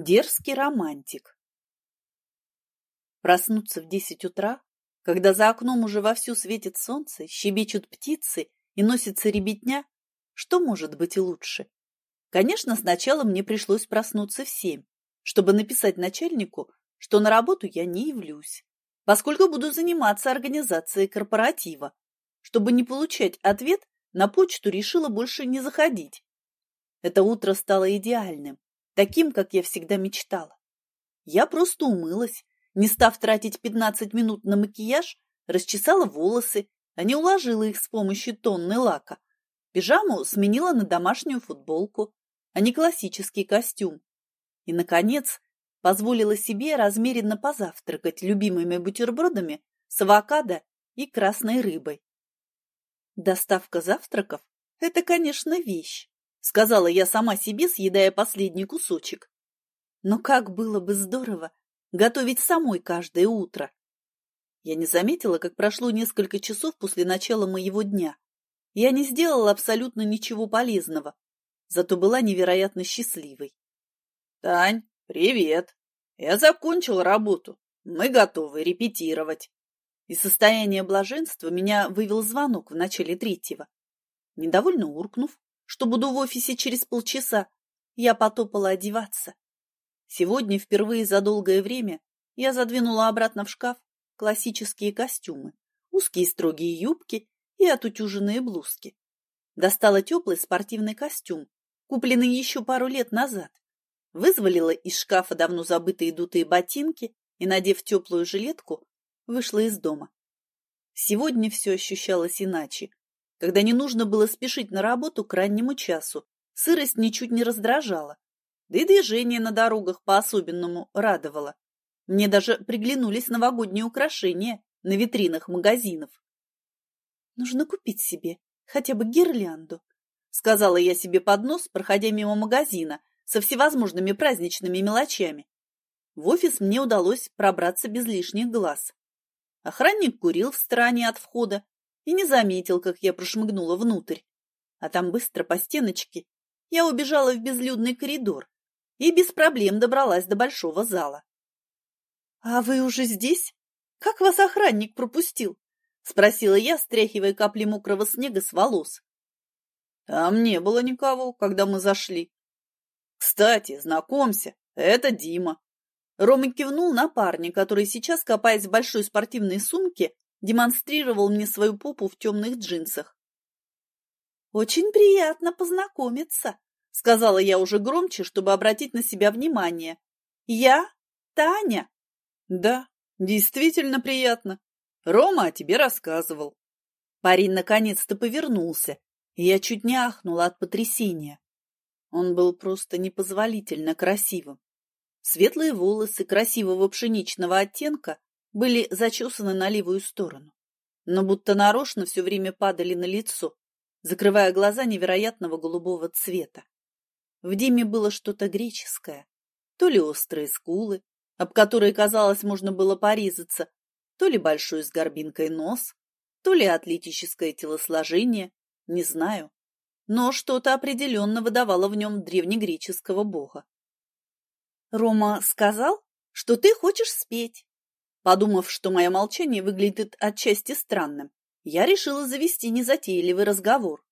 Дерзкий романтик. Проснуться в десять утра, когда за окном уже вовсю светит солнце, щебечут птицы и носится ребятня, что может быть и лучше? Конечно, сначала мне пришлось проснуться в семь, чтобы написать начальнику, что на работу я не явлюсь, поскольку буду заниматься организацией корпоратива. Чтобы не получать ответ, на почту решила больше не заходить. Это утро стало идеальным таким, как я всегда мечтала. Я просто умылась, не став тратить 15 минут на макияж, расчесала волосы, а не уложила их с помощью тонны лака. Пижаму сменила на домашнюю футболку, а не классический костюм. И, наконец, позволила себе размеренно позавтракать любимыми бутербродами с авокадо и красной рыбой. Доставка завтраков – это, конечно, вещь, сказала я сама себе, съедая последний кусочек. Но как было бы здорово готовить самой каждое утро. Я не заметила, как прошло несколько часов после начала моего дня. Я не сделала абсолютно ничего полезного, зато была невероятно счастливой. — Тань, привет! Я закончил работу. Мы готовы репетировать. Из состояния блаженства меня вывел звонок в начале третьего. Недовольно уркнув, что буду в офисе через полчаса, я потопала одеваться. Сегодня впервые за долгое время я задвинула обратно в шкаф классические костюмы, узкие строгие юбки и отутюженные блузки. Достала теплый спортивный костюм, купленный еще пару лет назад. Вызволила из шкафа давно забытые дутые ботинки и, надев теплую жилетку, вышла из дома. Сегодня все ощущалось иначе. Когда не нужно было спешить на работу к раннему часу, сырость ничуть не раздражала. Да и движение на дорогах по-особенному радовало. Мне даже приглянулись новогодние украшения на витринах магазинов. «Нужно купить себе хотя бы гирлянду», — сказала я себе под нос, проходя мимо магазина со всевозможными праздничными мелочами. В офис мне удалось пробраться без лишних глаз. Охранник курил в стороне от входа и не заметил, как я прошмыгнула внутрь. А там быстро по стеночке я убежала в безлюдный коридор и без проблем добралась до большого зала. — А вы уже здесь? Как вас охранник пропустил? — спросила я, стряхивая капли мокрого снега с волос. — Там не было никого, когда мы зашли. — Кстати, знакомься, это Дима. Рома кивнул на парня, который сейчас, копаясь в большой спортивной сумке, демонстрировал мне свою попу в темных джинсах. «Очень приятно познакомиться», — сказала я уже громче, чтобы обратить на себя внимание. «Я Таня». «Да, действительно приятно. Рома о тебе рассказывал». Парень наконец-то повернулся, и я чуть не ахнула от потрясения. Он был просто непозволительно красивым. Светлые волосы красивого пшеничного оттенка были зачесаны на левую сторону, но будто нарочно все время падали на лицо, закрывая глаза невероятного голубого цвета. В Диме было что-то греческое, то ли острые скулы, об которые, казалось, можно было порезаться, то ли большой с горбинкой нос, то ли атлетическое телосложение, не знаю, но что-то определенно выдавало в нем древнегреческого бога. Рома сказал, что ты хочешь спеть, Подумав, что мое молчание выглядит отчасти странным, я решила завести незатейливый разговор.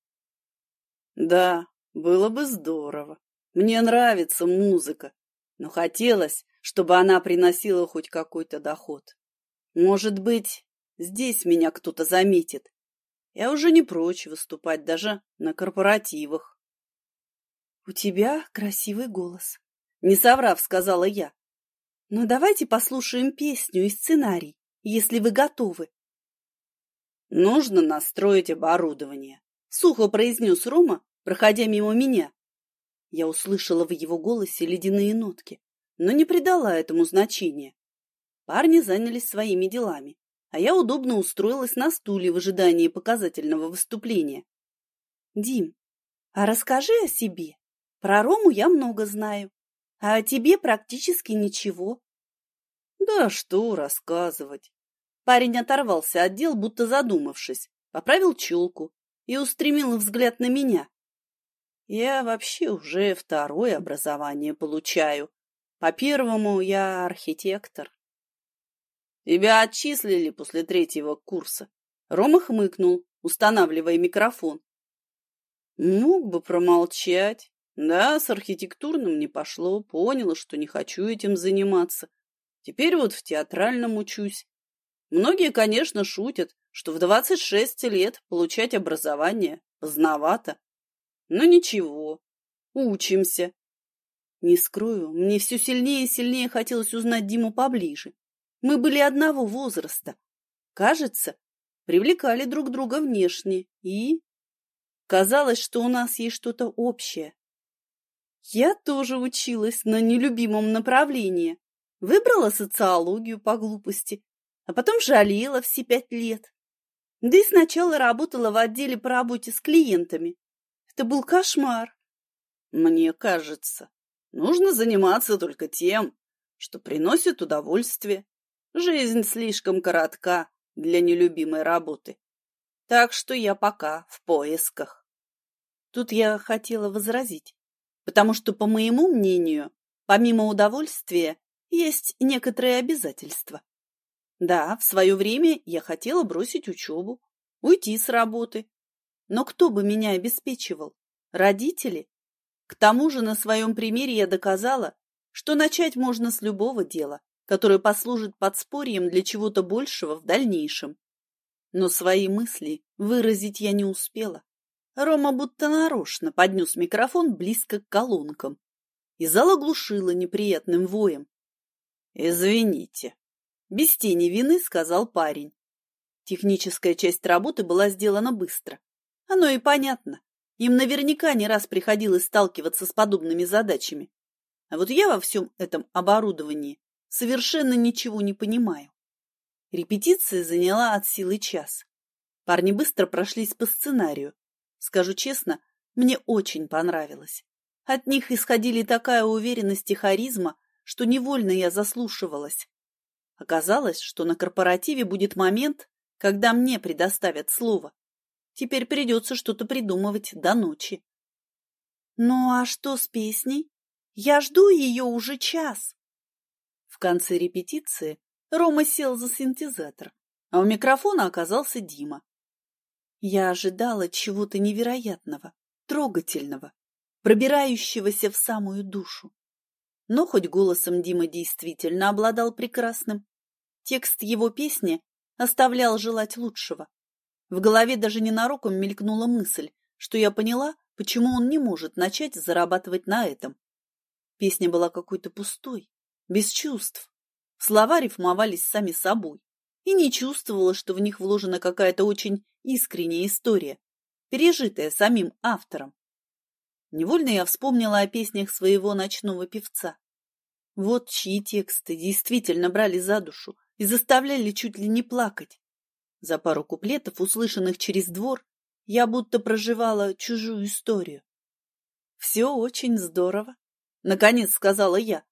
Да, было бы здорово. Мне нравится музыка, но хотелось, чтобы она приносила хоть какой-то доход. Может быть, здесь меня кто-то заметит. Я уже не прочь выступать даже на корпоративах. — У тебя красивый голос, — не соврав, сказала я. Но давайте послушаем песню и сценарий, если вы готовы. Нужно настроить оборудование, сухо произнес Рома, проходя мимо меня. Я услышала в его голосе ледяные нотки, но не придала этому значения. Парни занялись своими делами, а я удобно устроилась на стуле в ожидании показательного выступления. Дим, а расскажи о себе. Про Рому я много знаю, а о тебе практически ничего. Да что рассказывать. Парень оторвался от дел, будто задумавшись, поправил челку и устремил взгляд на меня. Я вообще уже второе образование получаю. По первому я архитектор. Тебя отчислили после третьего курса. Рома хмыкнул, устанавливая микрофон. Мог бы промолчать. Да, с архитектурным не пошло, поняла, что не хочу этим заниматься. Теперь вот в театральном учусь. Многие, конечно, шутят, что в 26 лет получать образование поздновато. Но ничего, учимся. Не скрою, мне все сильнее и сильнее хотелось узнать Диму поближе. Мы были одного возраста. Кажется, привлекали друг друга внешне и... Казалось, что у нас есть что-то общее. Я тоже училась на нелюбимом направлении. Выбрала социологию по глупости, а потом жалела все пять лет. Да и сначала работала в отделе по работе с клиентами. Это был кошмар. Мне кажется, нужно заниматься только тем, что приносит удовольствие. Жизнь слишком коротка для нелюбимой работы. Так что я пока в поисках. Тут я хотела возразить, потому что, по моему мнению, помимо удовольствия, есть некоторые обязательства. Да, в свое время я хотела бросить учебу, уйти с работы. Но кто бы меня обеспечивал? Родители? К тому же на своем примере я доказала, что начать можно с любого дела, которое послужит подспорьем для чего-то большего в дальнейшем. Но свои мысли выразить я не успела. Рома будто нарочно поднес микрофон близко к колонкам, и зал оглушило неприятным воем. «Извините», — без тени вины сказал парень. Техническая часть работы была сделана быстро. Оно и понятно. Им наверняка не раз приходилось сталкиваться с подобными задачами. А вот я во всем этом оборудовании совершенно ничего не понимаю. Репетиция заняла от силы час. Парни быстро прошлись по сценарию. Скажу честно, мне очень понравилось. От них исходили такая уверенность и харизма, что невольно я заслушивалась. Оказалось, что на корпоративе будет момент, когда мне предоставят слово. Теперь придется что-то придумывать до ночи. Ну а что с песней? Я жду ее уже час. В конце репетиции Рома сел за синтезатор, а у микрофона оказался Дима. Я ожидала чего-то невероятного, трогательного, пробирающегося в самую душу. Но хоть голосом Дима действительно обладал прекрасным, текст его песни оставлял желать лучшего. В голове даже ненароком мелькнула мысль, что я поняла, почему он не может начать зарабатывать на этом. Песня была какой-то пустой, без чувств. Слова рифмовались сами собой, и не чувствовала, что в них вложена какая-то очень искренняя история, пережитая самим автором. Невольно я вспомнила о песнях своего ночного певца. Вот чьи тексты действительно брали за душу и заставляли чуть ли не плакать. За пару куплетов, услышанных через двор, я будто проживала чужую историю. «Все очень здорово», — наконец сказала я.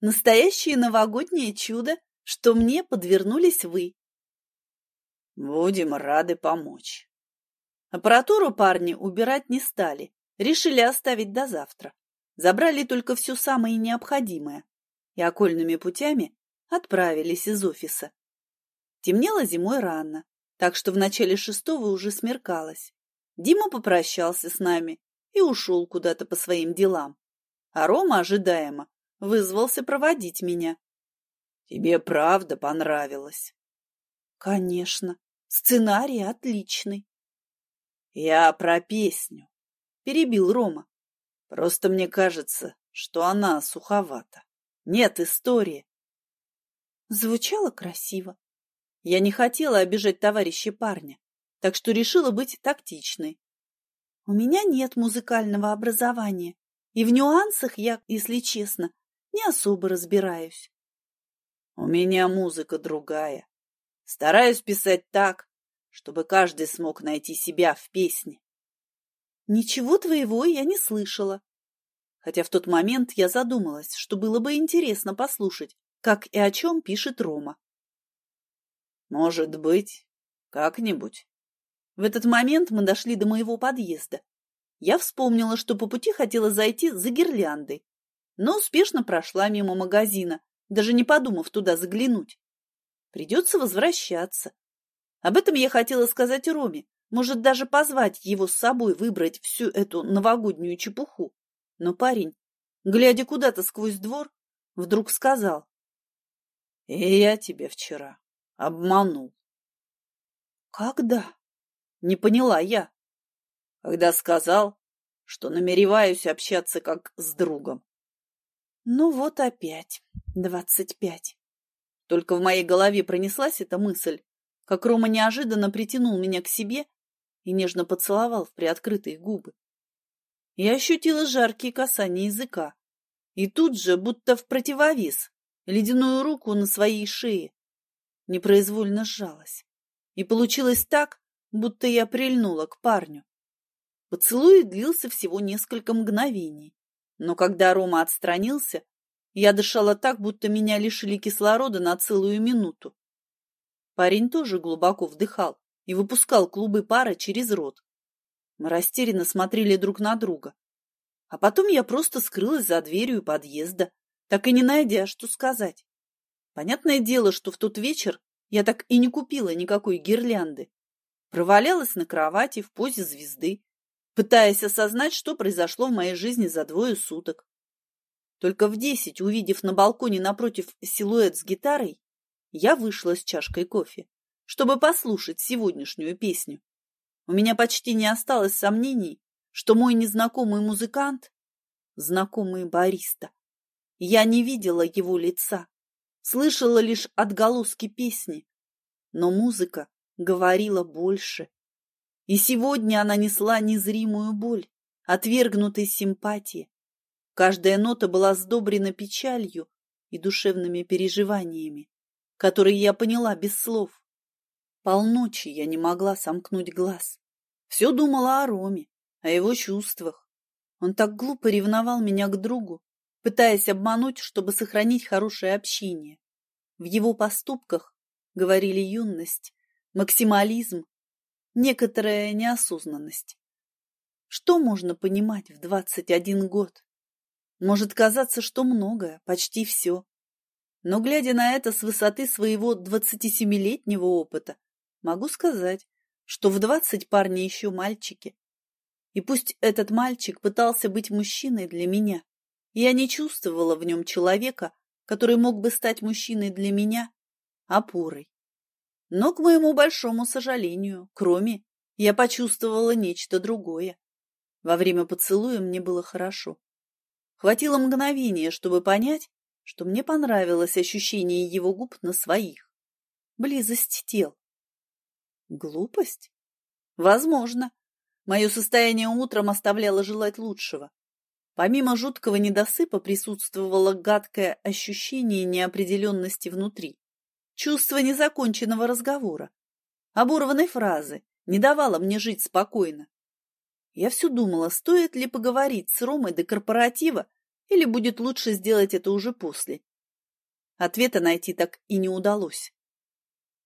Настоящее новогоднее чудо, что мне подвернулись вы. Будем рады помочь. Аппаратуру парни убирать не стали, решили оставить до завтра. Забрали только все самое необходимое и окольными путями отправились из офиса. Темнело зимой рано, так что в начале шестого уже смеркалось. Дима попрощался с нами и ушел куда-то по своим делам. А Рома ожидаемо вызвался проводить меня. Тебе правда понравилось? Конечно, сценарий отличный. Я про песню, перебил Рома. Просто мне кажется, что она суховата. Нет истории. Звучало красиво. Я не хотела обижать товарища парня, так что решила быть тактичной. У меня нет музыкального образования, и в нюансах я, если честно, не особо разбираюсь. У меня музыка другая. Стараюсь писать так, чтобы каждый смог найти себя в песне. Ничего твоего я не слышала. Хотя в тот момент я задумалась, что было бы интересно послушать, как и о чем пишет Рома. Может быть, как-нибудь. В этот момент мы дошли до моего подъезда. Я вспомнила, что по пути хотела зайти за гирляндой, но успешно прошла мимо магазина, даже не подумав туда заглянуть. Придется возвращаться. Об этом я хотела сказать Роме, может даже позвать его с собой выбрать всю эту новогоднюю чепуху. Но парень, глядя куда-то сквозь двор, вдруг сказал. — И я тебя вчера обманул. — Когда? — не поняла я. — Когда сказал, что намереваюсь общаться как с другом. Ну вот опять двадцать пять. Только в моей голове пронеслась эта мысль, как Рома неожиданно притянул меня к себе и нежно поцеловал в приоткрытые губы. Я ощутила жаркие касания языка, и тут же, будто в противовес, ледяную руку на своей шее непроизвольно сжалась. И получилось так, будто я прильнула к парню. Поцелуй длился всего несколько мгновений, но когда Рома отстранился, я дышала так, будто меня лишили кислорода на целую минуту. Парень тоже глубоко вдыхал и выпускал клубы пара через рот. Мы растерянно смотрели друг на друга. А потом я просто скрылась за дверью подъезда, так и не найдя, что сказать. Понятное дело, что в тот вечер я так и не купила никакой гирлянды. Провалялась на кровати в позе звезды, пытаясь осознать, что произошло в моей жизни за двое суток. Только в десять, увидев на балконе напротив силуэт с гитарой, я вышла с чашкой кофе, чтобы послушать сегодняшнюю песню. У меня почти не осталось сомнений, что мой незнакомый музыкант – знакомый бариста. Я не видела его лица, слышала лишь отголоски песни, но музыка говорила больше. И сегодня она несла незримую боль, отвергнутой симпатии. Каждая нота была сдобрена печалью и душевными переживаниями, которые я поняла без слов. Полночи я не могла сомкнуть глаз. Все думала о Роме, о его чувствах. Он так глупо ревновал меня к другу, пытаясь обмануть, чтобы сохранить хорошее общение. В его поступках говорили юность, максимализм некоторая неосознанность. Что можно понимать в 21 год? Может казаться, что многое, почти все. Но, глядя на это с высоты своего 27-летнего опыта, могу сказать, что в 20 парни еще мальчики. И пусть этот мальчик пытался быть мужчиной для меня, я не чувствовала в нем человека, который мог бы стать мужчиной для меня, опорой. Но, к моему большому сожалению, кроме, я почувствовала нечто другое. Во время поцелуя мне было хорошо. Хватило мгновения, чтобы понять, что мне понравилось ощущение его губ на своих. Близость тел. Глупость? Возможно. Мое состояние утром оставляло желать лучшего. Помимо жуткого недосыпа присутствовало гадкое ощущение неопределенности внутри. Чувство незаконченного разговора, оборванной фразы, не давало мне жить спокойно. Я все думала, стоит ли поговорить с Ромой до корпоратива, или будет лучше сделать это уже после. Ответа найти так и не удалось.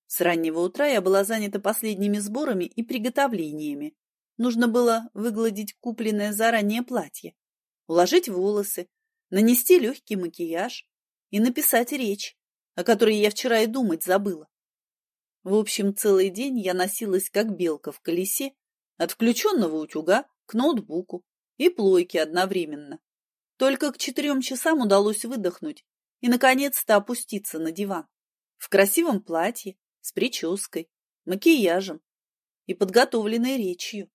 С раннего утра я была занята последними сборами и приготовлениями. Нужно было выгладить купленное заранее платье, уложить волосы, нанести легкий макияж и написать речь о которой я вчера и думать забыла. В общем, целый день я носилась, как белка в колесе, от включенного утюга к ноутбуку и плойке одновременно. Только к четырем часам удалось выдохнуть и, наконец-то, опуститься на диван. В красивом платье, с прической, макияжем и подготовленной речью.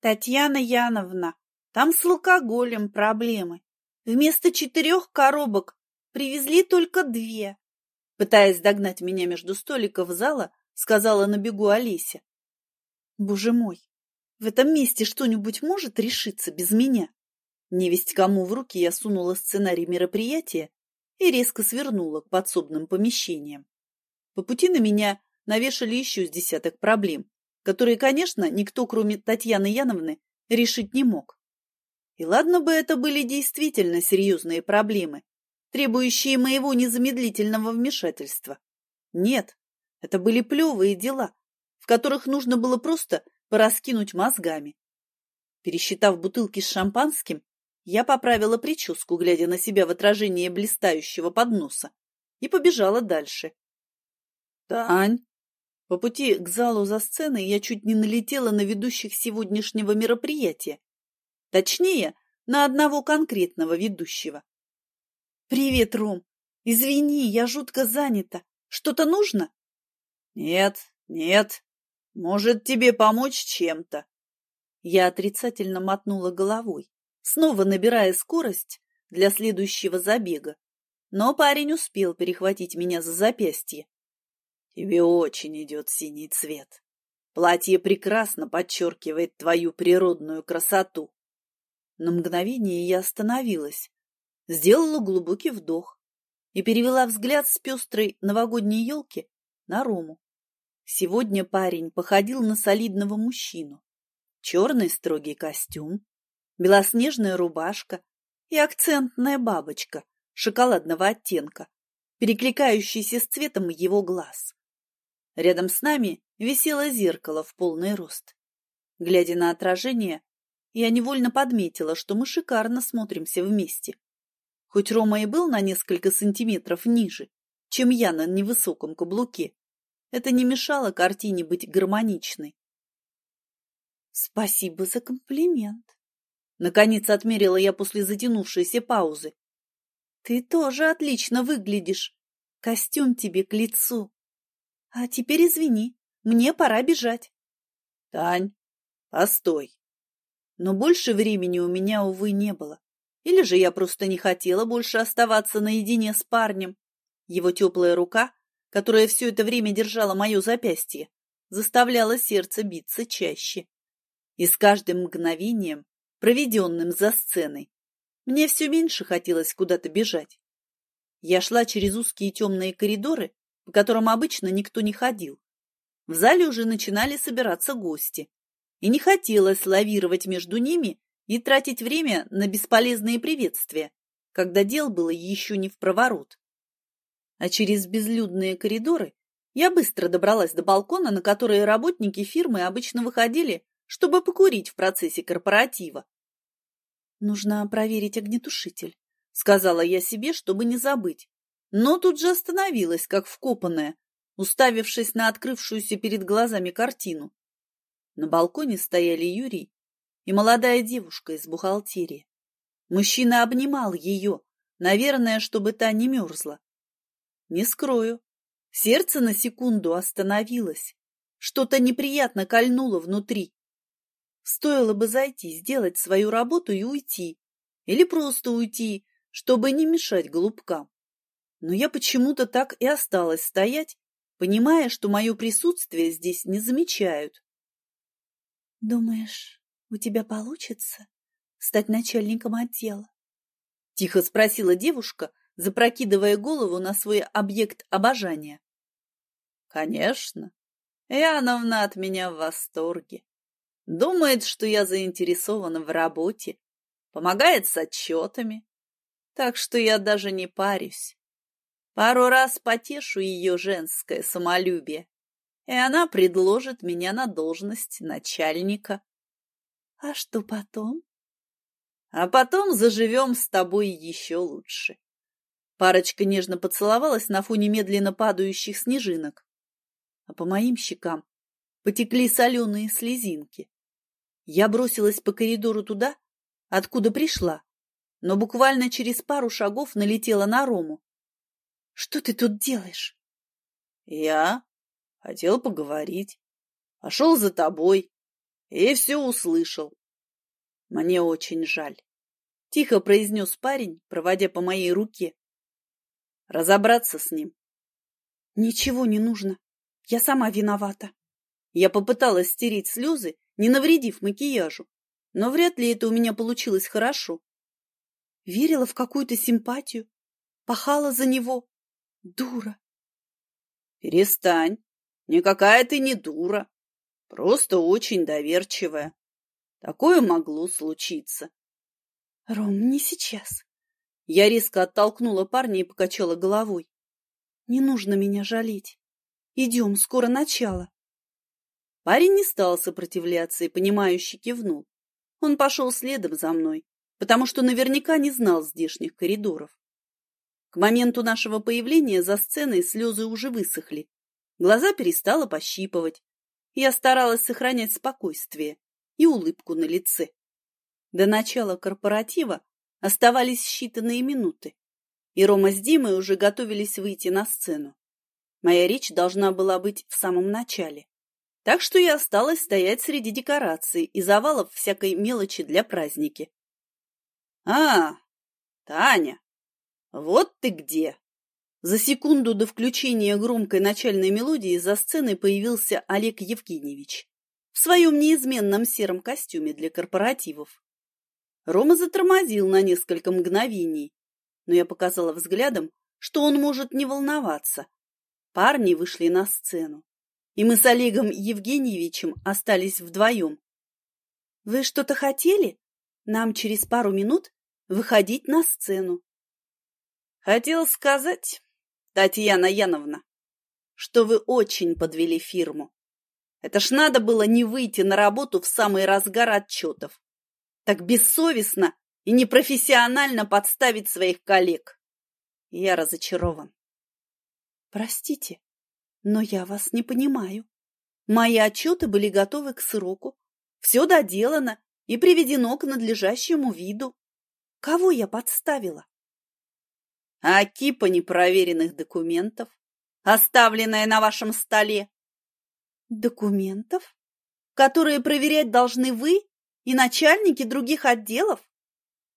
Татьяна Яновна, там с алкоголем проблемы. Вместо четырех коробок Привезли только две. Пытаясь догнать меня между столиков зала, сказала на бегу Олеся. Боже мой, в этом месте что-нибудь может решиться без меня? Невесть кому в руки я сунула сценарий мероприятия и резко свернула к подсобным помещениям. По пути на меня навешали еще с десяток проблем, которые, конечно, никто, кроме Татьяны Яновны, решить не мог. И ладно бы это были действительно серьезные проблемы, требующие моего незамедлительного вмешательства. Нет, это были плевые дела, в которых нужно было просто пораскинуть мозгами. Пересчитав бутылки с шампанским, Я поправила прическу, глядя на себя в отражение блистающего подноса, и побежала дальше. «Тань!» По пути к залу за сценой я чуть не налетела на ведущих сегодняшнего мероприятия. Точнее, на одного конкретного ведущего. «Привет, Ром! Извини, я жутко занята. Что-то нужно?» «Нет, нет. Может, тебе помочь чем-то?» Я отрицательно мотнула головой, снова набирая скорость для следующего забега. Но парень успел перехватить меня за запястье. «Тебе очень идет синий цвет. Платье прекрасно подчеркивает твою природную красоту». На мгновение я остановилась, сделала глубокий вдох и перевела взгляд с пестрой новогодней елки на Рому. Сегодня парень походил на солидного мужчину. Черный строгий костюм, белоснежная рубашка и акцентная бабочка шоколадного оттенка, перекликающаяся с цветом его глаз. Рядом с нами висело зеркало в полный рост. Глядя на отражение, я невольно подметила, что мы шикарно смотримся вместе. Хоть Рома и был на несколько сантиметров ниже, чем я на невысоком каблуке, это не мешало картине быть гармоничной. «Спасибо за комплимент», — наконец отмерила я после затянувшейся паузы. «Ты тоже отлично выглядишь. Костюм тебе к лицу. А теперь извини, мне пора бежать». «Тань, постой». Но больше времени у меня, увы, не было. Или же я просто не хотела больше оставаться наедине с парнем. Его теплая рука, которая все это время держала мое запястье, заставляла сердце биться чаще. И с каждым мгновением, проведенным за сценой, мне все меньше хотелось куда-то бежать. Я шла через узкие темные коридоры, по которым обычно никто не ходил. В зале уже начинали собираться гости, и не хотелось лавировать между ними и тратить время на бесполезные приветствия, когда дел было еще не в проворот. А через безлюдные коридоры я быстро добралась до балкона, на который работники фирмы обычно выходили, чтобы покурить в процессе корпоратива. «Нужно проверить огнетушитель», — сказала я себе, чтобы не забыть. Но тут же остановилась, как вкопанная, уставившись на открывшуюся перед глазами картину. На балконе стояли Юрий и молодая девушка из бухгалтерии. Мужчина обнимал ее, наверное, чтобы та не мерзла. Не скрою, сердце на секунду остановилось. Что-то неприятно кольнуло внутри. Стоило бы зайти, сделать свою работу и уйти. Или просто уйти, чтобы не мешать голубкам. Но я почему-то так и осталась стоять, понимая, что мое присутствие здесь не замечают. «Думаешь, у тебя получится стать начальником отдела? Тихо спросила девушка, запрокидывая голову на свой объект обожания. Конечно. Яновна от меня в восторге. Думает, что я заинтересована в работе, помогает с отчетами. Так что я даже не парюсь. Пару раз потешу ее женское самолюбие, и она предложит меня на должность начальника. А что потом? А потом заживем с тобой еще лучше. Парочка нежно поцеловалась на фоне медленно падающих снежинок. А по моим щекам потекли соленые слезинки. Я бросилась по коридору туда, откуда пришла, но буквально через пару шагов налетела на Рому. — Что ты тут делаешь? — Я хотел поговорить. Пошел за тобой и все услышал. Мне очень жаль. Тихо произнес парень, проводя по моей руке. Разобраться с ним. Ничего не нужно. Я сама виновата. Я попыталась стереть слезы, не навредив макияжу, но вряд ли это у меня получилось хорошо. Верила в какую-то симпатию, пахала за него. Дура. Перестань. Никакая ты не дура. Просто очень доверчивая. Такое могло случиться. Ром, не сейчас. Я резко оттолкнула парня и покачала головой. Не нужно меня жалеть. Идем, скоро начало. Парень не стал сопротивляться и, понимающе кивнул. Он пошел следом за мной, потому что наверняка не знал здешних коридоров. К моменту нашего появления за сценой слезы уже высохли, глаза перестало пощипывать. Я старалась сохранять спокойствие и улыбку на лице. До начала корпоратива оставались считанные минуты, и Рома с Димой уже готовились выйти на сцену. Моя речь должна была быть в самом начале. Так что я осталась стоять среди декораций и завалов всякой мелочи для праздники. «А, Таня, вот ты где!» За секунду до включения громкой начальной мелодии за сценой появился Олег Евгеньевич в своем неизменном сером костюме для корпоративов. Рома затормозил на несколько мгновений, но я показала взглядом, что он может не волноваться. Парни вышли на сцену и мы с Олегом Евгеньевичем остались вдвоем. — Вы что-то хотели? Нам через пару минут выходить на сцену. — Хотел сказать, Татьяна Яновна, что вы очень подвели фирму. Это ж надо было не выйти на работу в самый разгар отчетов. Так бессовестно и непрофессионально подставить своих коллег. Я разочарован. Простите, но я вас не понимаю. Мои отчеты были готовы к сроку. Все доделано и приведено к надлежащему виду. Кого я подставила? А кипа непроверенных документов, оставленная на вашем столе. Документов, которые проверять должны вы и начальники других отделов?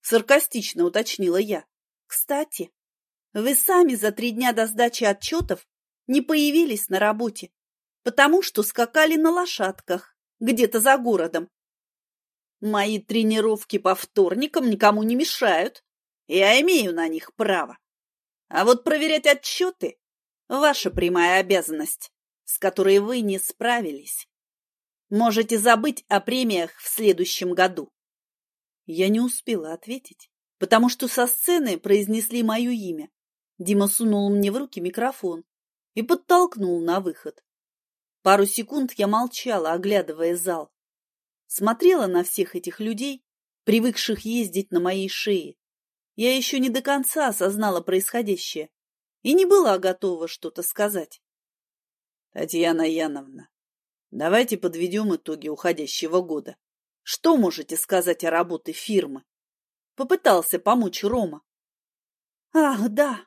Саркастично уточнила я. Кстати, вы сами за три дня до сдачи отчетов не появились на работе, потому что скакали на лошадках где-то за городом. Мои тренировки по вторникам никому не мешают. Я имею на них право. А вот проверять отчеты – ваша прямая обязанность, с которой вы не справились. Можете забыть о премиях в следующем году. Я не успела ответить, потому что со сцены произнесли мое имя. Дима сунул мне в руки микрофон и подтолкнул на выход. Пару секунд я молчала, оглядывая зал. Смотрела на всех этих людей, привыкших ездить на моей шее. Я еще не до конца осознала происходящее и не была готова что-то сказать. Татьяна Яновна, давайте подведем итоги уходящего года. Что можете сказать о работе фирмы? Попытался помочь Рома. Ах, да.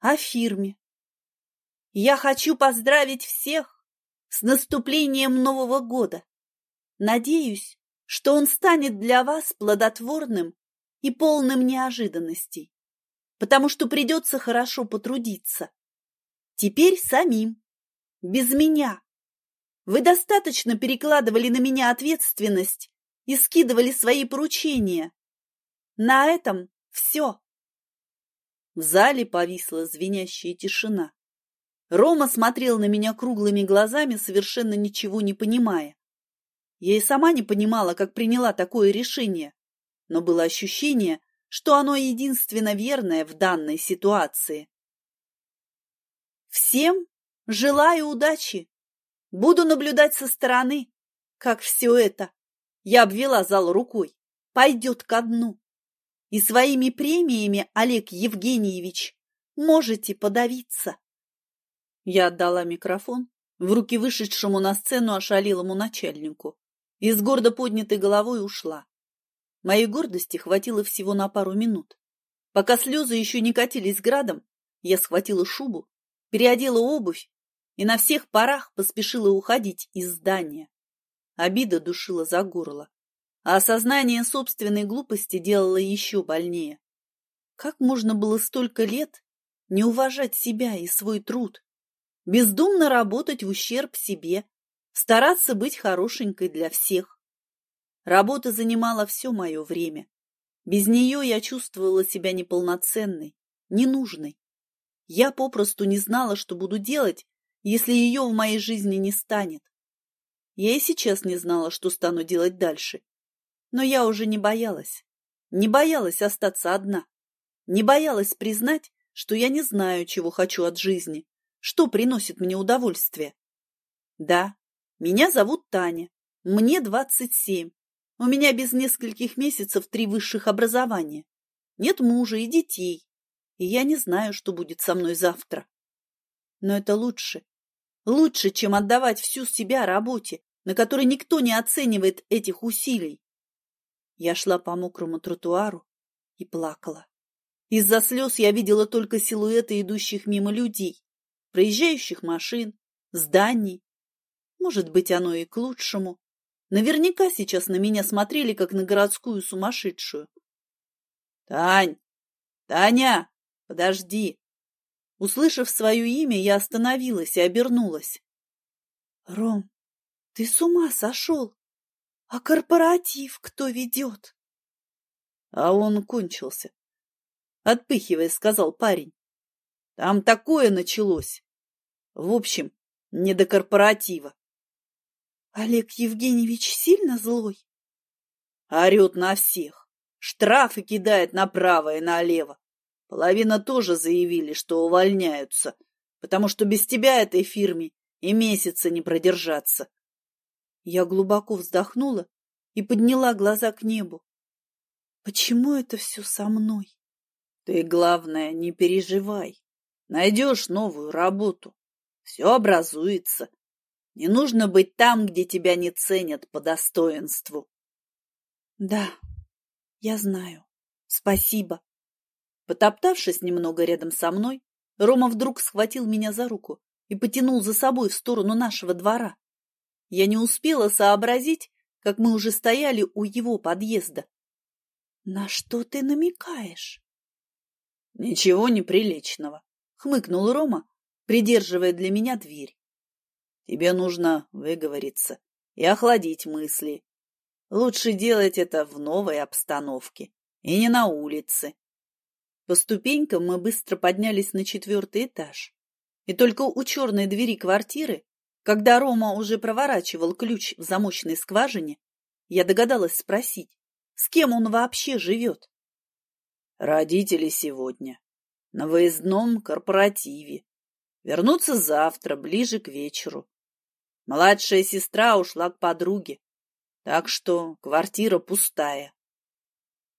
О фирме. Я хочу поздравить всех с наступлением Нового года. Надеюсь, что он станет для вас плодотворным и полным неожиданностей, потому что придется хорошо потрудиться. Теперь самим, без меня. Вы достаточно перекладывали на меня ответственность и скидывали свои поручения. На этом все. В зале повисла звенящая тишина. Рома смотрел на меня круглыми глазами, совершенно ничего не понимая. Я и сама не понимала, как приняла такое решение, но было ощущение, что оно единственно верное в данной ситуации. Всем желаю удачи. Буду наблюдать со стороны, как все это, я обвела зал рукой, пойдет ко дну. И своими премиями, Олег Евгеньевич, можете подавиться. Я отдала микрофон в руки вышедшему на сцену ошалилому начальнику и с гордо поднятой головой ушла. Моей гордости хватило всего на пару минут. Пока слезы еще не катились градом, я схватила шубу, переодела обувь и на всех парах поспешила уходить из здания. Обида душила за горло, а осознание собственной глупости делало еще больнее. Как можно было столько лет не уважать себя и свой труд? бездумно работать в ущерб себе, стараться быть хорошенькой для всех. Работа занимала все мое время. Без нее я чувствовала себя неполноценной, ненужной. Я попросту не знала, что буду делать, если ее в моей жизни не станет. Я и сейчас не знала, что стану делать дальше. Но я уже не боялась. Не боялась остаться одна. Не боялась признать, что я не знаю, чего хочу от жизни, что приносит мне удовольствие? Да, меня зовут Таня, мне 27, У меня без нескольких месяцев три высших образования. Нет мужа и детей. И я не знаю, что будет со мной завтра. Но это лучше. Лучше, чем отдавать всю себя работе, на которой никто не оценивает этих усилий. Я шла по мокрому тротуару и плакала. Из-за слез я видела только силуэты идущих мимо людей, проезжающих машин, зданий. Может быть, оно и к лучшему. Наверняка сейчас на меня смотрели, как на городскую сумасшедшую. — Тань! Таня! Подожди! Услышав свое имя, я остановилась и обернулась. — Ром, ты с ума сошел? А корпоратив кто ведет? А он кончился. Отпыхивая, сказал парень. Там такое началось. В общем, не до корпоратива. Олег Евгеньевич сильно злой? Орет на всех. Штрафы кидает направо и налево. Половина тоже заявили, что увольняются, потому что без тебя этой фирме и месяца не продержаться. Я глубоко вздохнула и подняла глаза к небу. Почему это все со мной? Ты, главное, не переживай. Найдешь новую работу. Все образуется. Не нужно быть там, где тебя не ценят по достоинству. Да, я знаю. Спасибо. Потоптавшись немного рядом со мной, Рома вдруг схватил меня за руку и потянул за собой в сторону нашего двора. Я не успела сообразить, как мы уже стояли у его подъезда. — На что ты намекаешь? — Ничего неприличного, — хмыкнул Рома, придерживая для меня дверь. — Тебе нужно выговориться и охладить мысли. Лучше делать это в новой обстановке и не на улице. По ступенькам мы быстро поднялись на четвертый этаж. И только у черной двери квартиры когда Рома уже проворачивал ключ в замочной скважине, я догадалась спросить, с кем он вообще живет. Родители сегодня. На выездном корпоративе. Вернутся завтра, ближе к вечеру. Младшая сестра ушла к подруге, так что квартира пустая.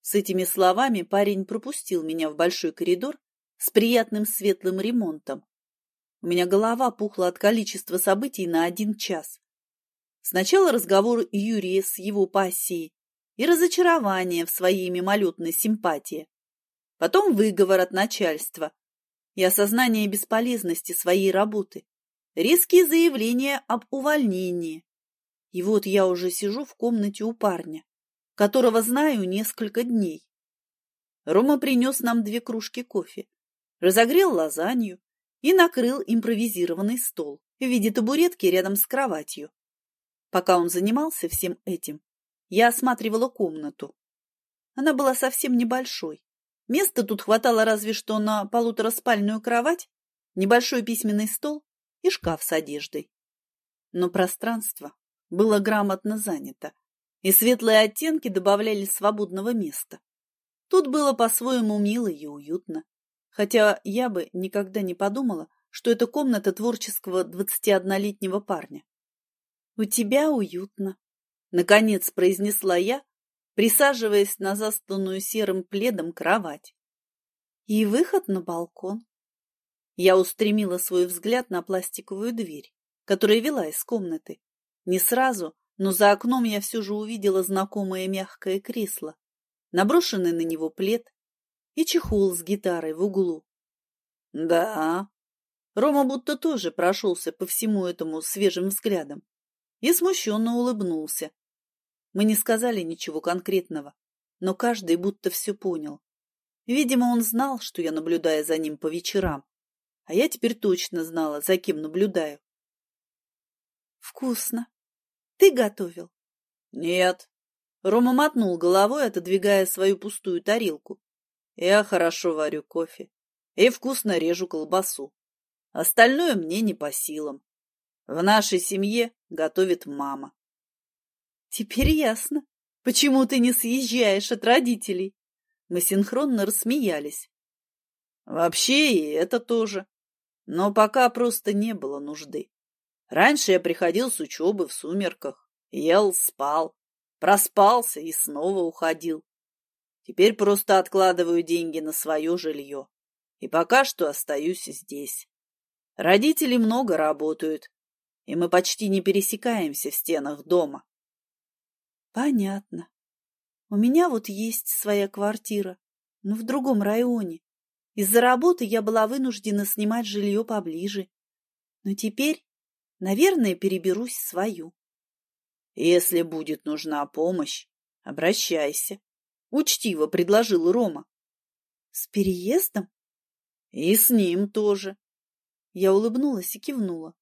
С этими словами парень пропустил меня в большой коридор с приятным светлым ремонтом, у меня голова пухла от количества событий на один час. Сначала разговор Юрия с его пассией и разочарование в своей мимолетной симпатии. Потом выговор от начальства и осознание бесполезности своей работы. Резкие заявления об увольнении. И вот я уже сижу в комнате у парня, которого знаю несколько дней. Рома принес нам две кружки кофе, разогрел лазанью, и накрыл импровизированный стол в виде табуретки рядом с кроватью. Пока он занимался всем этим, я осматривала комнату. Она была совсем небольшой. Места тут хватало разве что на полутораспальную кровать, небольшой письменный стол и шкаф с одеждой. Но пространство было грамотно занято, и светлые оттенки добавляли свободного места. Тут было по-своему мило и уютно хотя я бы никогда не подумала, что это комната творческого двадцатиоднолетнего парня. «У тебя уютно», — наконец произнесла я, присаживаясь на застланную серым пледом кровать. «И выход на балкон». Я устремила свой взгляд на пластиковую дверь, которая вела из комнаты. Не сразу, но за окном я все же увидела знакомое мягкое кресло, наброшенный на него плед и чехол с гитарой в углу. Да, Рома будто тоже прошелся по всему этому свежим взглядом и смущенно улыбнулся. Мы не сказали ничего конкретного, но каждый будто все понял. Видимо, он знал, что я наблюдаю за ним по вечерам, а я теперь точно знала, за кем наблюдаю. «Вкусно. Ты готовил?» «Нет». Рома мотнул головой, отодвигая свою пустую тарелку. Я хорошо варю кофе и вкусно режу колбасу. Остальное мне не по силам. В нашей семье готовит мама. Теперь ясно, почему ты не съезжаешь от родителей. Мы синхронно рассмеялись. Вообще и это тоже. Но пока просто не было нужды. Раньше я приходил с учебы в сумерках, ел, спал, Проспался и снова уходил. Теперь просто откладываю деньги на свое жилье. И пока что остаюсь здесь. Родители много работают, и мы почти не пересекаемся в стенах дома. Понятно. У меня вот есть своя квартира, но в другом районе. Из-за работы я была вынуждена снимать жилье поближе. Но теперь, наверное, переберусь в свою. Если будет нужна помощь, обращайся. Учтиво предложил Рома. С переездом? И с ним тоже. Я улыбнулась и кивнула.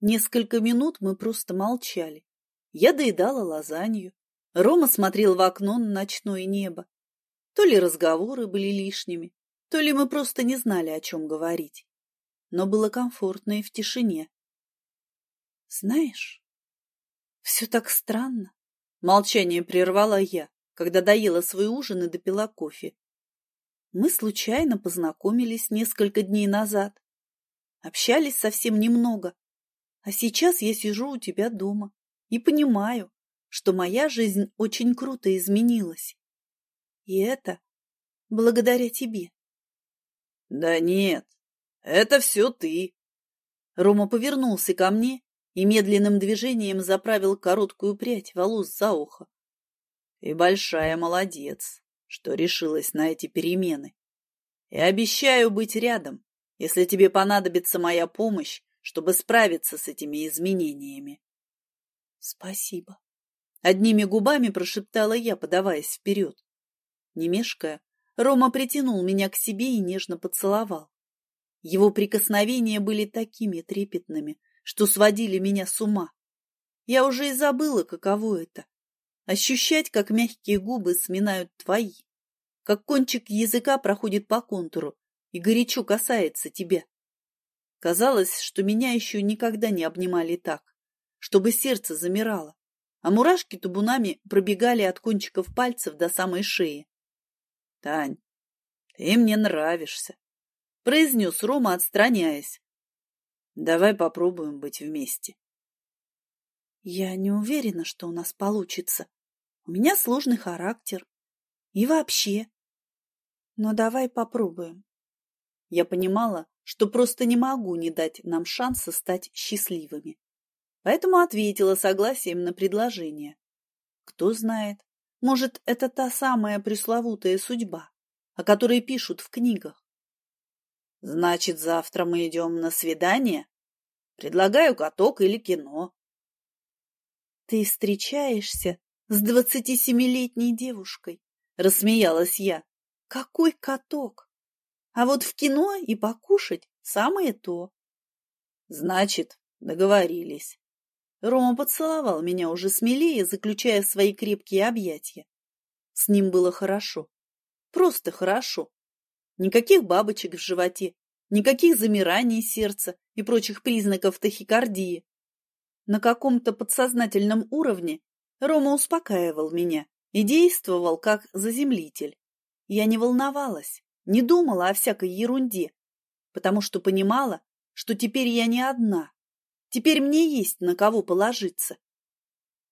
Несколько минут мы просто молчали. Я доедала лазанью. Рома смотрел в окно на ночное небо. То ли разговоры были лишними, то ли мы просто не знали, о чем говорить. Но было комфортно и в тишине. Знаешь, все так странно. Молчание прервала я, когда доела свой ужин и допила кофе. Мы случайно познакомились несколько дней назад. Общались совсем немного. А сейчас я сижу у тебя дома и понимаю, что моя жизнь очень круто изменилась. И это благодаря тебе. Да нет, это все ты. Рома повернулся ко мне и медленным движением заправил короткую прядь волос за ухо. И большая молодец, что решилась на эти перемены. И обещаю быть рядом, если тебе понадобится моя помощь, чтобы справиться с этими изменениями. Спасибо. Одними губами прошептала я, подаваясь вперед. Не мешкая, Рома притянул меня к себе и нежно поцеловал. Его прикосновения были такими трепетными, что сводили меня с ума. Я уже и забыла, каково это — ощущать, как мягкие губы сминают твои, как кончик языка проходит по контуру, и горячо касается тебя. Казалось, что меня еще никогда не обнимали так, чтобы сердце замирало, а мурашки табунами пробегали от кончиков пальцев до самой шеи. — Тань, ты мне нравишься, — произнес Рома, отстраняясь. — Давай попробуем быть вместе. Я не уверена, что у нас получится. У меня сложный характер. И вообще. Но давай попробуем. Я понимала, что просто не могу не дать нам шанса стать счастливыми. Поэтому ответила согласием на предложение. Кто знает, может, это та самая пресловутая судьба, о которой пишут в книгах. Значит, завтра мы идем на свидание? Предлагаю каток или кино. Ты встречаешься с двадцатисемилетней девушкой, рассмеялась я. Какой каток? А вот в кино и покушать самое то. Значит, договорились. Рома поцеловал меня уже смелее, заключая свои крепкие объятия. С ним было хорошо. Просто хорошо. Никаких бабочек в животе, никаких замираний сердца и прочих признаков тахикардии. На каком-то подсознательном уровне Рома успокаивал меня и действовал как заземлитель. Я не волновалась, не думала о всякой ерунде, потому что понимала, что теперь я не одна. Теперь мне есть на кого положиться.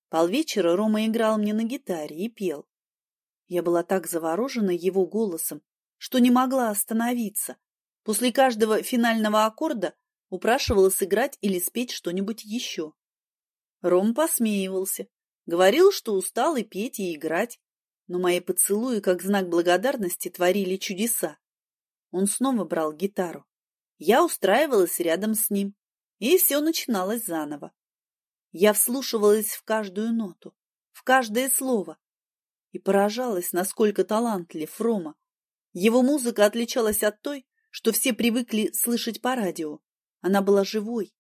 Полвечера Рома играл мне на гитаре и пел. Я была так заворожена его голосом, что не могла остановиться. После каждого финального аккорда упрашивала сыграть или спеть что-нибудь еще. Ром посмеивался, говорил, что устал и петь, и играть, но мои поцелуи, как знак благодарности, творили чудеса. Он снова брал гитару. Я устраивалась рядом с ним, и все начиналось заново. Я вслушивалась в каждую ноту, в каждое слово, и поражалась, насколько талантлив Рома. Его музыка отличалась от той, что все привыкли слышать по радио. Она была живой,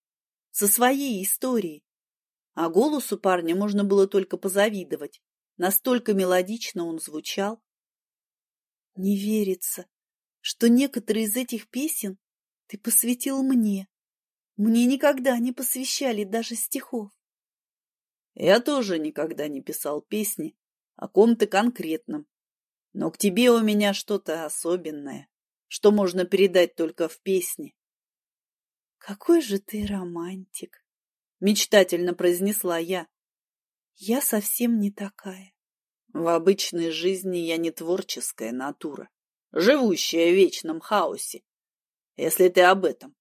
со своей историей. А голосу парня можно было только позавидовать. Настолько мелодично он звучал. Не верится, что некоторые из этих песен ты посвятил мне. Мне никогда не посвящали даже стихов. Я тоже никогда не писал песни о ком-то конкретном. Но к тебе у меня что-то особенное, что можно передать только в песне. Какой же ты романтик, мечтательно произнесла я. Я совсем не такая. В обычной жизни я не творческая натура, живущая в вечном хаосе. Если ты об этом.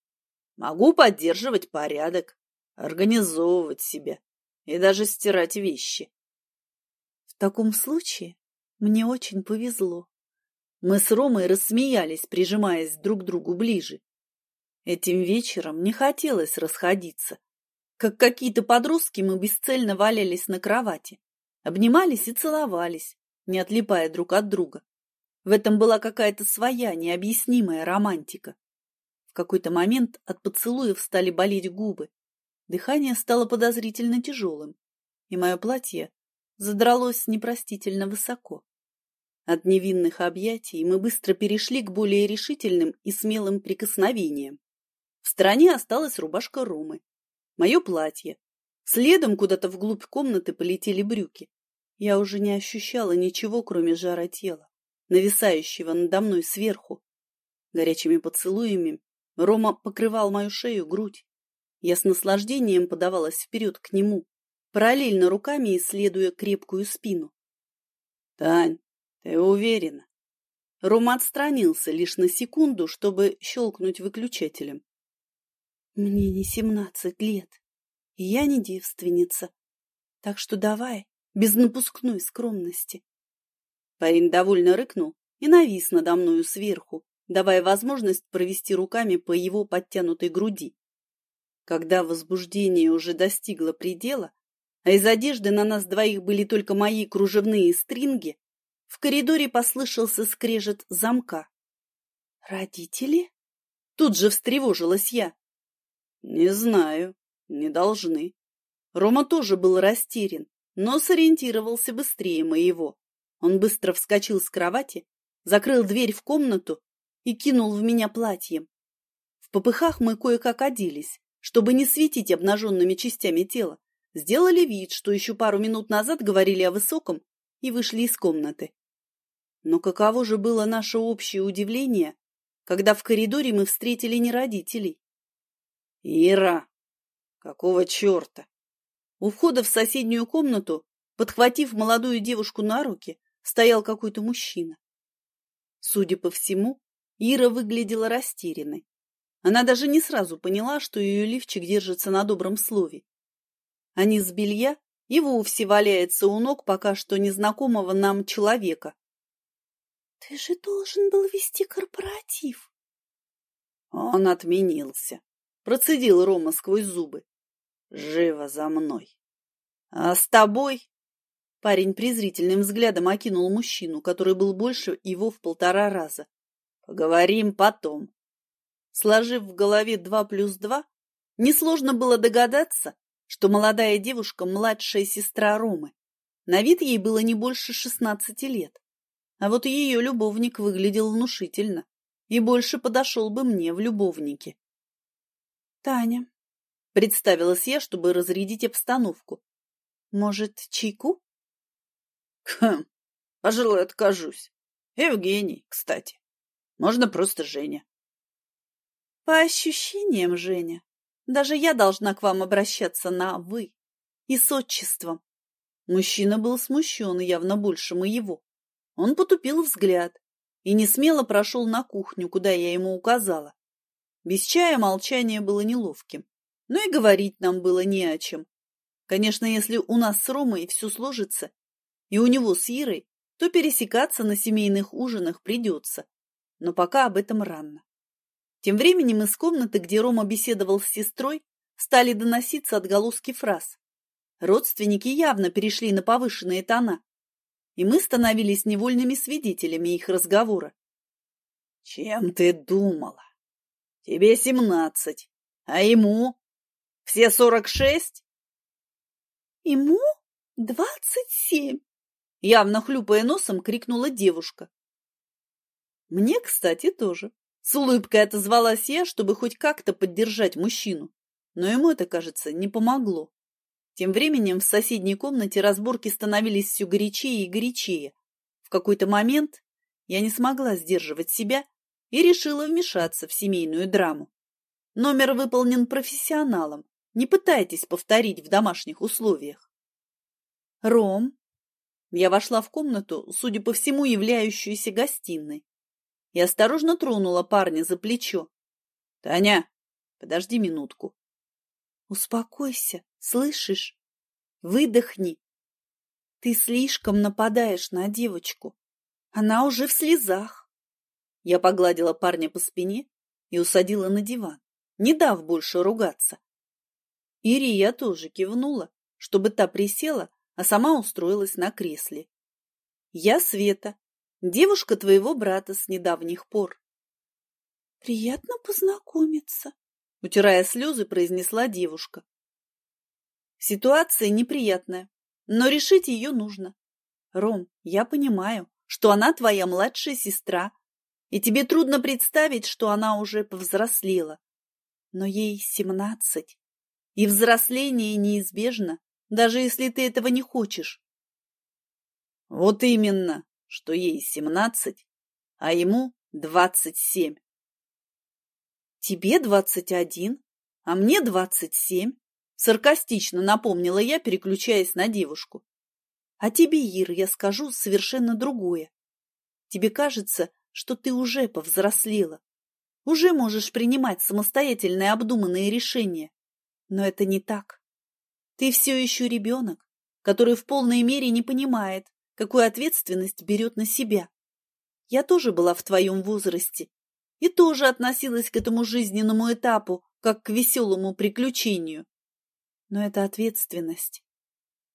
Могу поддерживать порядок, организовывать себя и даже стирать вещи. В таком случае мне очень повезло. Мы с Ромой рассмеялись, прижимаясь друг к другу ближе. Этим вечером не хотелось расходиться. Как какие-то подростки мы бесцельно валялись на кровати, обнимались и целовались, не отлипая друг от друга. В этом была какая-то своя, необъяснимая романтика. Какой-то момент от поцелуев стали болеть губы, дыхание стало подозрительно тяжелым, и мое платье задралось непростительно высоко. От невинных объятий мы быстро перешли к более решительным и смелым прикосновениям. В стороне осталась рубашка Ромы, мое платье. Следом куда-то вглубь комнаты полетели брюки. Я уже не ощущала ничего, кроме жара тела, нависающего надо мной сверху. Горячими поцелуями Рома покрывал мою шею, грудь. Я с наслаждением подавалась вперед к нему, параллельно руками исследуя крепкую спину. — Тань, ты уверена? Рома отстранился лишь на секунду, чтобы щелкнуть выключателем. Мне не семнадцать лет, и я не девственница. Так что давай, без напускной скромности. Парень довольно рыкнул и навис надо мною сверху, давая возможность провести руками по его подтянутой груди. Когда возбуждение уже достигло предела, а из одежды на нас двоих были только мои кружевные стринги, в коридоре послышался скрежет замка. «Родители?» Тут же встревожилась я. Не знаю, не должны. Рома тоже был растерян, но сориентировался быстрее моего. Он быстро вскочил с кровати, закрыл дверь в комнату и кинул в меня платьем. В попыхах мы кое-как оделись, чтобы не светить обнаженными частями тела. Сделали вид, что еще пару минут назад говорили о высоком, и вышли из комнаты. Но каково же было наше общее удивление, когда в коридоре мы встретили не родителей, Ира! Какого черта? У входа в соседнюю комнату, подхватив молодую девушку на руки, стоял какой-то мужчина. Судя по всему, Ира выглядела растерянной. Она даже не сразу поняла, что ее лифчик держится на добром слове. А низ белья и вовсе валяется у ног пока что незнакомого нам человека. — Ты же должен был вести корпоратив. Он отменился. Процедил Рома сквозь зубы. Живо за мной. А с тобой? Парень презрительным взглядом окинул мужчину, который был больше его в полтора раза. Поговорим потом. Сложив в голове два плюс два, несложно было догадаться, что молодая девушка – младшая сестра Ромы. На вид ей было не больше шестнадцати лет. А вот ее любовник выглядел внушительно и больше подошел бы мне в любовнике. Таня. Представилась я, чтобы разрядить обстановку. Может, чайку? Хм, пожалуй, откажусь. Евгений, кстати. Можно просто Женя. По ощущениям, Женя, даже я должна к вам обращаться на «вы» и с отчеством. Мужчина был смущен явно больше моего. Он потупил взгляд и не смело прошел на кухню, куда я ему указала. Без чая молчание было неловким, но и говорить нам было не о чем. Конечно, если у нас с Ромой все сложится, и у него с Ирой, то пересекаться на семейных ужинах придется, но пока об этом рано. Тем временем из комнаты, где Рома беседовал с сестрой, стали доноситься отголоски фраз. Родственники явно перешли на повышенные тона, и мы становились невольными свидетелями их разговора. «Чем ты думала?» Тебе семнадцать, а ему? Все сорок шесть? Ему двадцать семь, явно хлюпая носом, крикнула девушка. Мне, кстати, тоже. С улыбкой отозвалась я, чтобы хоть как-то поддержать мужчину, но ему это, кажется, не помогло. Тем временем в соседней комнате разборки становились все горячее и горячее. В какой-то момент я не смогла сдерживать себя и решила вмешаться в семейную драму. Номер выполнен профессионалом, не пытайтесь повторить в домашних условиях. Ром. Я вошла в комнату, судя по всему, являющуюся гостиной, и осторожно тронула парня за плечо. Таня, подожди минутку. Успокойся, слышишь? Выдохни. Ты слишком нападаешь на девочку. Она уже в слезах. Я погладила парня по спине и усадила на диван, не дав больше ругаться. Ирия тоже кивнула, чтобы та присела, а сама устроилась на кресле. Я Света, девушка твоего брата с недавних пор. Приятно познакомиться, утирая слезы, произнесла девушка. Ситуация неприятная, но решить ее нужно. Ром, я понимаю, что она твоя младшая сестра, и тебе трудно представить, что она уже повзрослела. Но ей семнадцать, и взросление неизбежно, даже если ты этого не хочешь. Вот именно, что ей семнадцать, а ему двадцать семь. Тебе двадцать один, а мне двадцать семь, саркастично напомнила я, переключаясь на девушку. А тебе, Ир, я скажу совершенно другое. Тебе кажется, что ты уже повзрослела, уже можешь принимать самостоятельные обдуманные решения. Но это не так. Ты все еще ребенок, который в полной мере не понимает, какую ответственность берет на себя. Я тоже была в твоем возрасте и тоже относилась к этому жизненному этапу как к веселому приключению. Но эта ответственность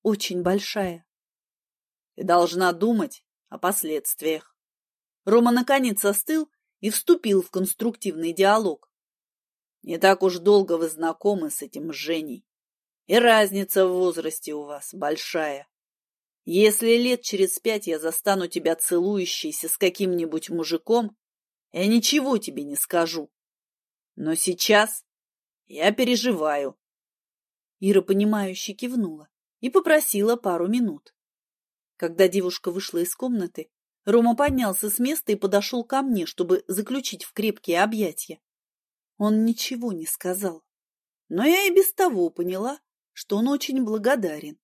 очень большая. Ты должна думать о последствиях. Рома наконец остыл и вступил в конструктивный диалог. Не так уж долго вы знакомы с этим Женей. И разница в возрасте у вас большая. Если лет через пять я застану тебя целующейся с каким-нибудь мужиком, я ничего тебе не скажу. Но сейчас я переживаю. Ира, понимающе кивнула и попросила пару минут. Когда девушка вышла из комнаты, Рома поднялся с места и подошел ко мне, чтобы заключить в крепкие объятия. Он ничего не сказал, но я и без того поняла, что он очень благодарен.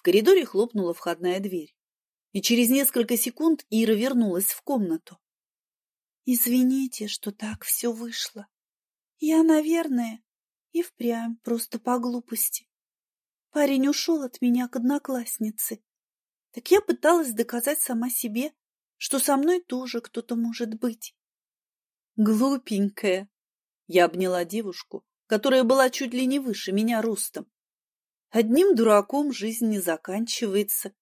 В коридоре хлопнула входная дверь, и через несколько секунд Ира вернулась в комнату. «Извините, что так все вышло. Я, наверное, и впрямь просто по глупости. Парень ушел от меня к однокласснице. Так я пыталась доказать сама себе, что со мной тоже кто-то может быть. Глупенькая. Я обняла девушку, которая была чуть ли не выше меня ростом. Одним дураком жизнь не заканчивается,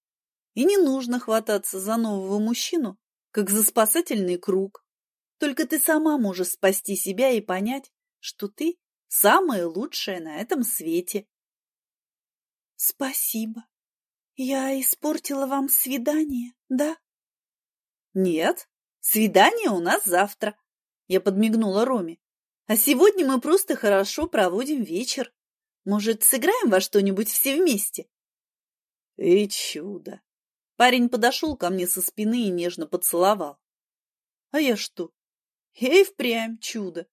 и не нужно хвататься за нового мужчину, как за спасательный круг. Только ты сама можешь спасти себя и понять, что ты самое лучшее на этом свете. Спасибо. Я испортила вам свидание, да? Нет, свидание у нас завтра. Я подмигнула Роме. А сегодня мы просто хорошо проводим вечер. Может, сыграем во что-нибудь все вместе? И чудо! Парень подошел ко мне со спины и нежно поцеловал. А я что? Я и впрямь чудо.